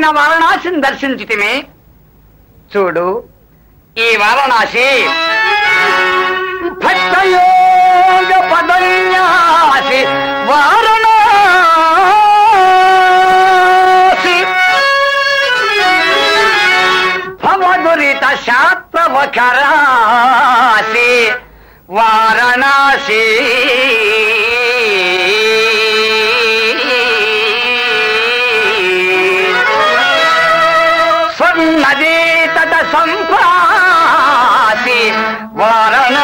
అయిన వారణాసిని దర్శించితిమి. చూడు ఈ వారణాసి భక్తయోగ పదన్యాసి వారణాసి. భవదురిత శాస్త్రవకరాసి వారణాసి. వారణాసి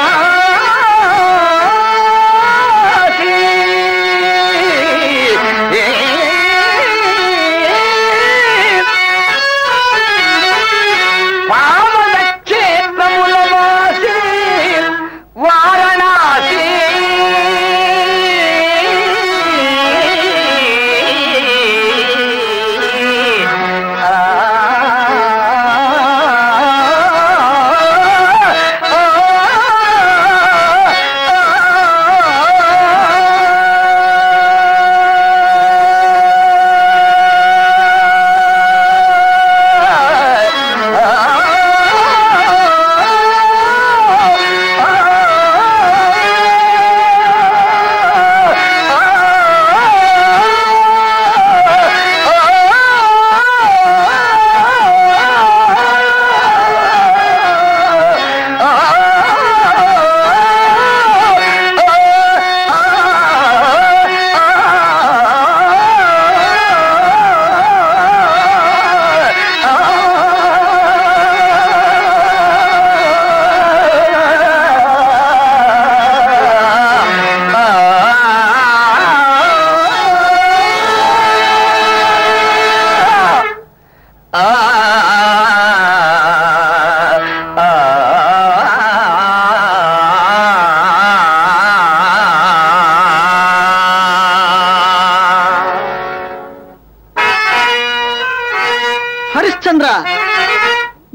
హరిశ్చంద్ర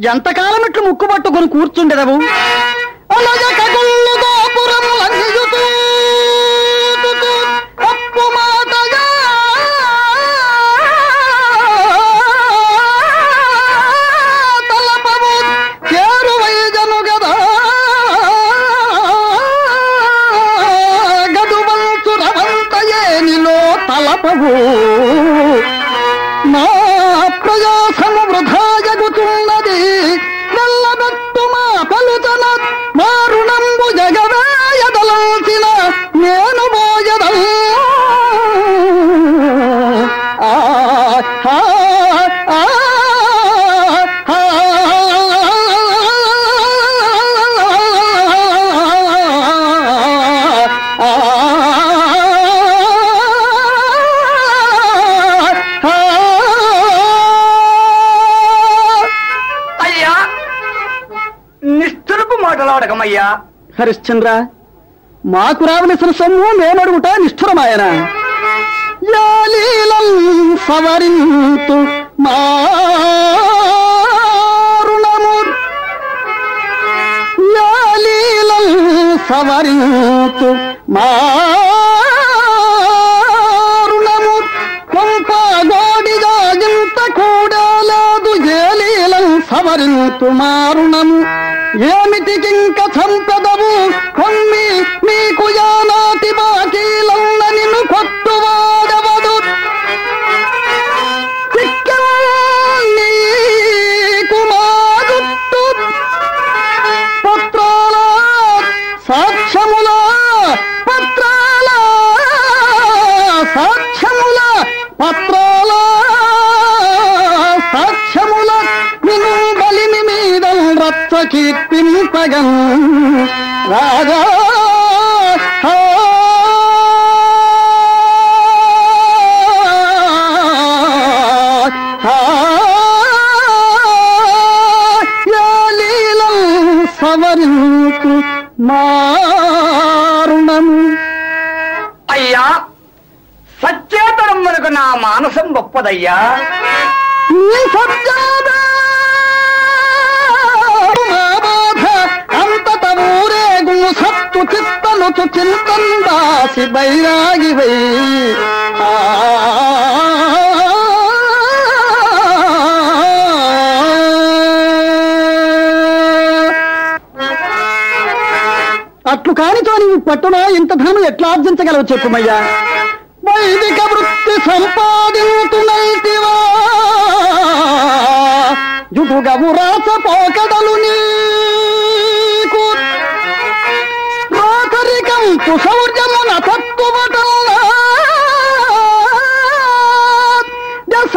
ఎంతకాలం ఇట్లు ముక్కు పట్టుకుని కూర్చుండెదవు? అలయక తలపవు. మాటలాడకమయ్యా హరిశ్చంద్ర మాకు రావలసిన సొమ్ము మేమడుగుట నిష్ఠురమాయన? సవరింతు మారుణము యాలీలం సవరింతు మారుణము కొంప ఇంత కూడా లేదు ఏలీలం సవరింతు మారుణము ఏమిటికింక సంపదవు కొమ్మి మీకు యానాటి బాకీలన్న నిన్ను కొట్టువా? రాజా హా. హా. యాలీలం సవరించు మారుణము అయ్యా సచ్చేతనం మనకు నా మానసం గొప్పదయ్యా అట్లు కానితో నీవు పట్టున ఇంత ధనం ఎట్లా ఆర్జించగలవు చెప్పుమయ్యా వైదిక వృత్తి సంపాదించునైతివా. జుటుగవు రాసపో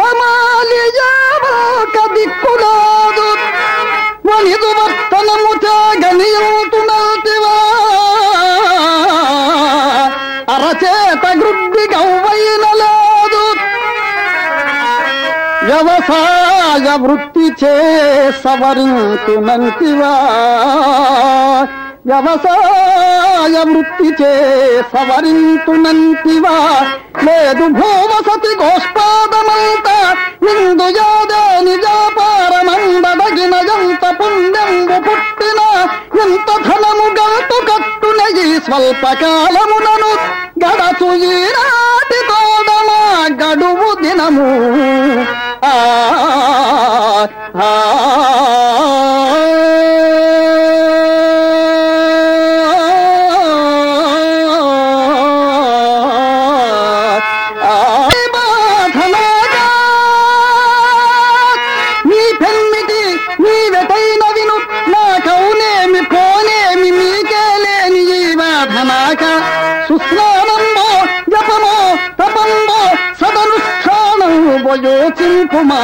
దశమాలియాక దిక్కులాదు వనిదు వర్తనము త్యాగనియుతునల్తివా. అరచేత గ్రుడ్డి గవ్వైన లేదు వ్యవసాయ వృత్తి చే సవరించునంతివా వ్యవసాయ వృత్తి చే సవరించునంతివా లేదు భూవసతి గోష్పాదమంత ఇందు యాదే నిజాపారమందదగిన ఎంత పుణ్యంబు పుట్టిన ఎంత ధనము గంతు కట్టున ఈ స్వల్పకాలమునను. గడచు ఈనాటి తోడమా గడువు దినము. ఆ, సుస్నానంబో జపమో తపంబో సదనుష్ఠానం వయోచింపుమా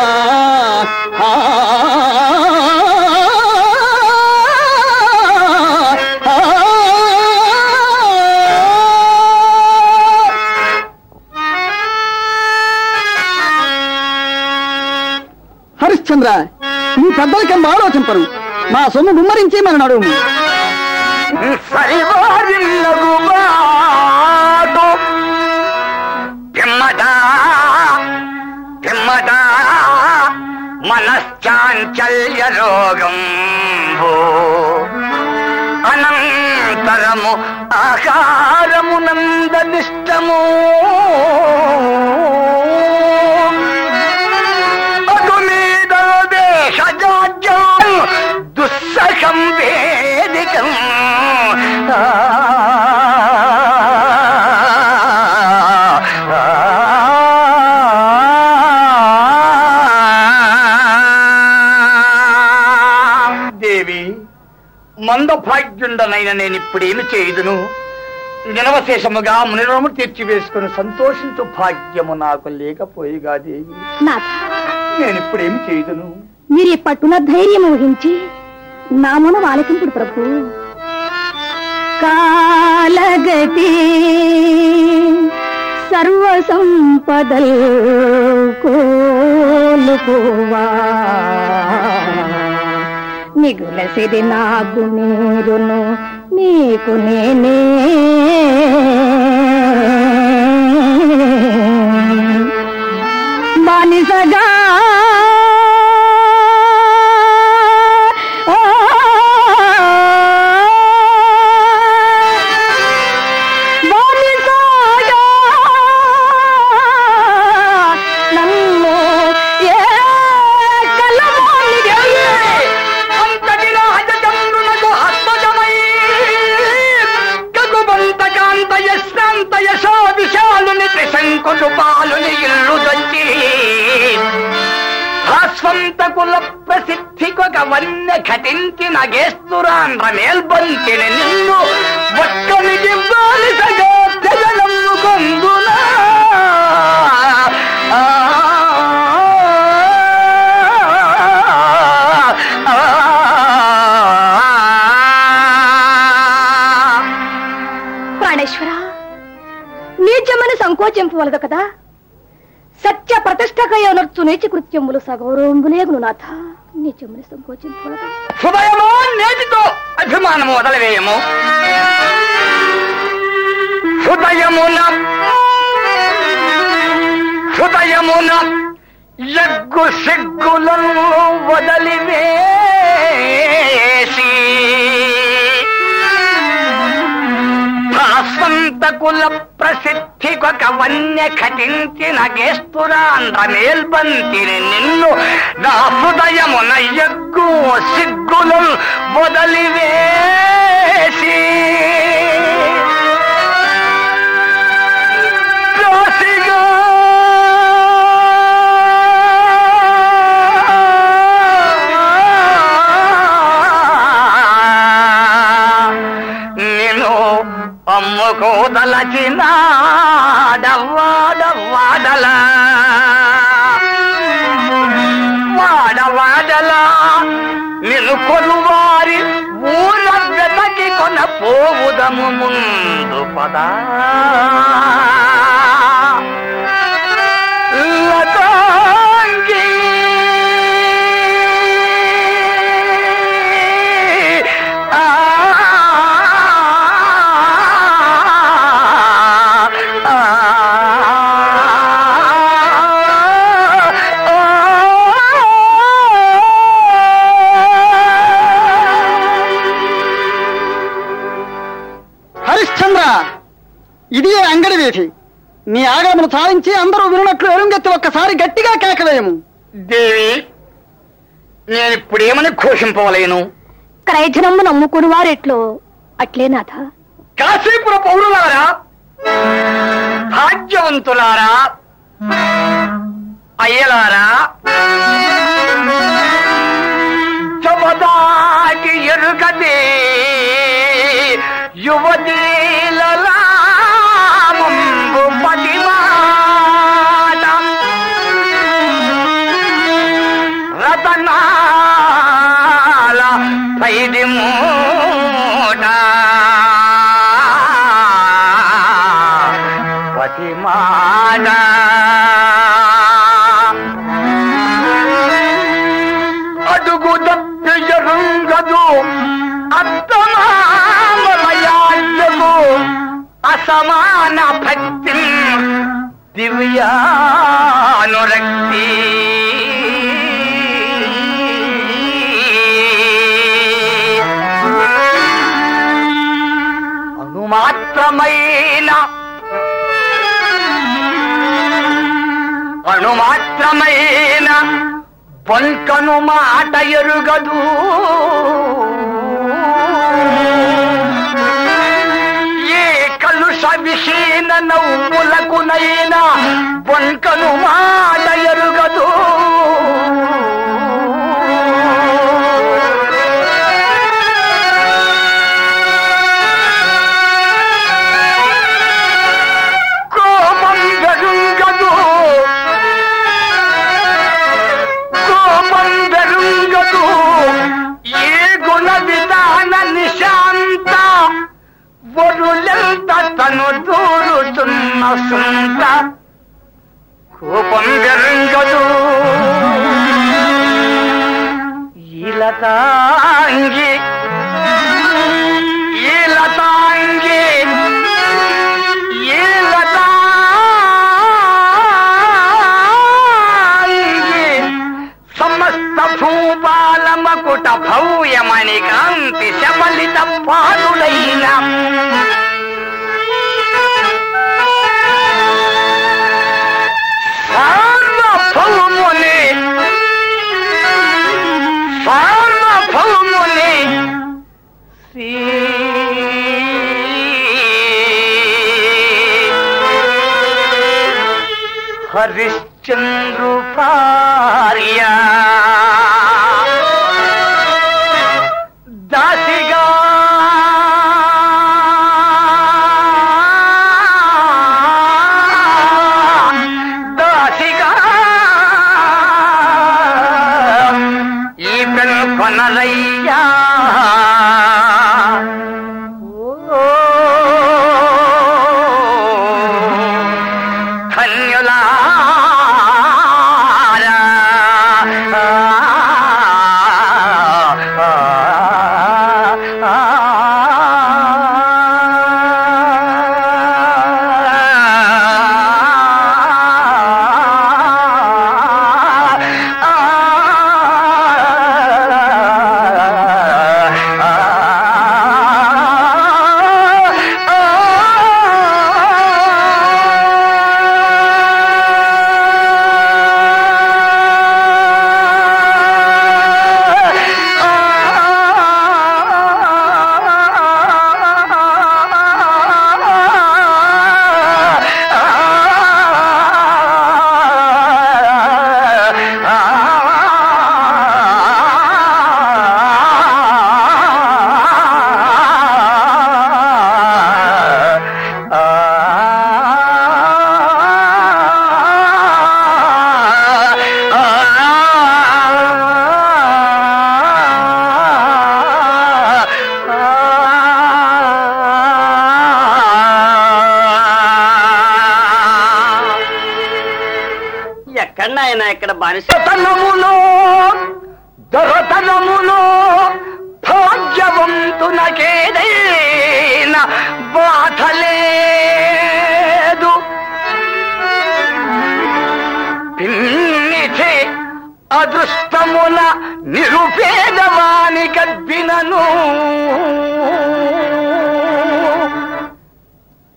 హరిశ్చంద్ర ఈ పెద్దలకేం ఆలోచింపరు? మా సొమ్ము గుమ్మరించి మన నడుము. మనశ్చాంచల్య రోగం అనంతరము ఆహారమునందనిష్టము నందనిష్టము మీద దేశజాజ్యం దుస్సహం వేదికం. దేవి మందభాగ్యుండనైన నేను ఇప్పుడేమి చేయుదును? నిరవశేషముగా మునిరము తీర్చివేసుకుని సంతోషించు భాగ్యము నాకు లేకపోయిగా దేవి. నాథ. నేను ఇప్పుడేమి చేయుదును? మీరు పట్టున ధైర్యం ఊహించి నామున వాలకింపుడు ప్రభు. కాలగతి సర్వ సంపదల్ కోలుకోవా. మిగులసిది నాకు మీరును నీకు నేనే. బానిసగా పాలుని ఇల్లు దొచ్చి రాస్వంత కుల ప్రసిద్ధికొక వన్య ఘటించిన గేస్తురాంధ్ర మేల్బంతిని నిన్ను ఒక్కనికి బాలిసగా జగనమ్ము కొందునా నీచమని సంకోచింపవలదు కదా? సత్య ప్రతిష్టకయోనర్చు నీచ కృత్యములు సగౌరవంబులేగును నాథ. నీచమని సంకోచింపవలదు హృదయము నేటితో అభిమానము వదలవేయము. హృదయమున హృదయమున లగ్గు సిగ్గులను వదలివేసి భాస్వంతకుల ప్రసిద్ధికొక వన్య కటించిన గేస్తురాంధ్ర మేల్బంతిని నిన్ను నా హృదయమున ఎగ్గు సిగ్గులు వదలివేసి. వాడవాడవాడల వాడవాడల నిలుకొను వారి ఊర వెనకి కొన పోవుదము ముందు పదా. ఇది అంగడి వీధి నీ ఆగమను సాధించి అందరూ వినున్నట్లు ఎరుంగెత్తి ఒక్కసారి గట్టిగా కేకవేయము. దేవి నేను ఇప్పుడేమని ఘోషింపవలేను? క్రయజనమ్ము నమ్ముకుని వారెట్లో. అట్లే నాథ. కాశీపుర పౌరులారా భాగ్యవంతులారా అయ్యలారా జమదాటి ఎరుగదే యువతీలలా திவ்யானுரக்தி. அணுமாத்திரமைனா அணுமாத்திரமைனா பொன்கனுமாட எருகதூ కలుష విషీన నవ్వులకునైనా వంకను మాట ఎరుగదు. ఈలతాంగి లతాంగి సమస్త భూపాలమకుట భవ్యమణి కాంతి శబలిత పాదులైన హరిశ్చంద్రు భార్య. దాసిగా. దాసిగా. ఈ పెన్ కొనరయ్యా ధన్యులారా ఆయన ఎక్కడ బానిస. దొరతనములో దొరతనములో భాగ్యవంతునకేదైనా బాధలేదు. పిన్నిచే అదృష్టమున నిరుపేదవాని గద్దినను.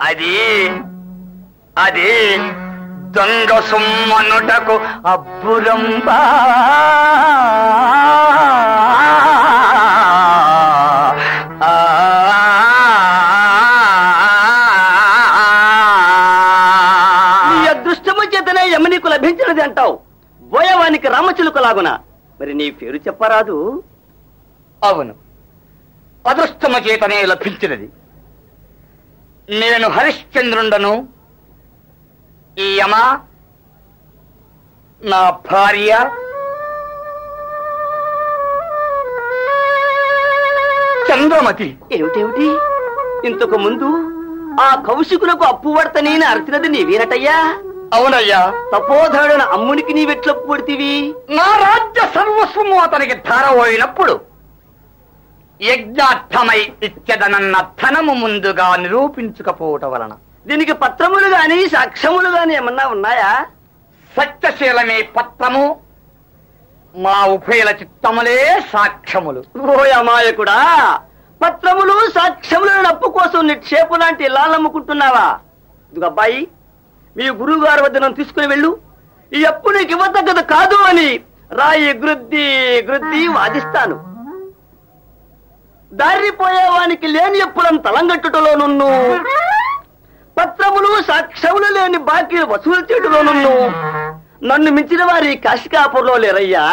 అది అది దొంగ సుమ్మనుటకు అబ్బురంబా. అదృష్టము చేతనే యమ నీకు లభించినది అంటావు. బోయవానికి రామచిలుకలాగున మరి నీ పేరు చెప్పరాదు. అవును. అదృష్టము చేతనే లభించినది. నేను హరిశ్చంద్రుండను. ఈ యమ నా భార్య. చంద్రమతి. ఏమిటేమిటి? ఇంతకు ముందు ఆ కౌశికులకు అప్పు పడత నేను అరచినది నీవేనటయ్యా అవునయ్యా. తపోధరుడన అమ్మునికి నీవెట్లప్పు పడితివి? నా రాజ్య సర్వస్వము అతనికి ధారపోయినప్పుడు యజ్ఞార్థమై ఇచ్చదనన్న ధనము ముందుగా నిరూపించకపోవటం వలన దీనికి పత్రములు గాని సాక్ష్యములు గాని ఏమన్నా ఉన్నాయా? సత్యశీలమే పత్రము మా ఉభయల చిత్తములే సాక్ష్యములు. ఓ అమాయకుడా పత్రములు సాక్ష్యములు అప్పు కోసం నిక్షేపు లాంటి ఇదిగో అబ్బాయి మీ గురువు గారి వద్ద నన్ను తీసుకుని వెళ్ళు. ఈ అప్పు నీకు ఇవ్వతగ్గదు కాదు అని రాయి గృద్ది గృద్ది వాదిస్తాను. దారిపోయేవానికి లేని ఎప్పులను తలంగట్టుటలో నున్ను పత్రములు సాక్ష్యములు లేని బాకీ వసూలు చేయటంలో నన్ను మించిన వారి కాశికాపురంలో లేరయ్యా.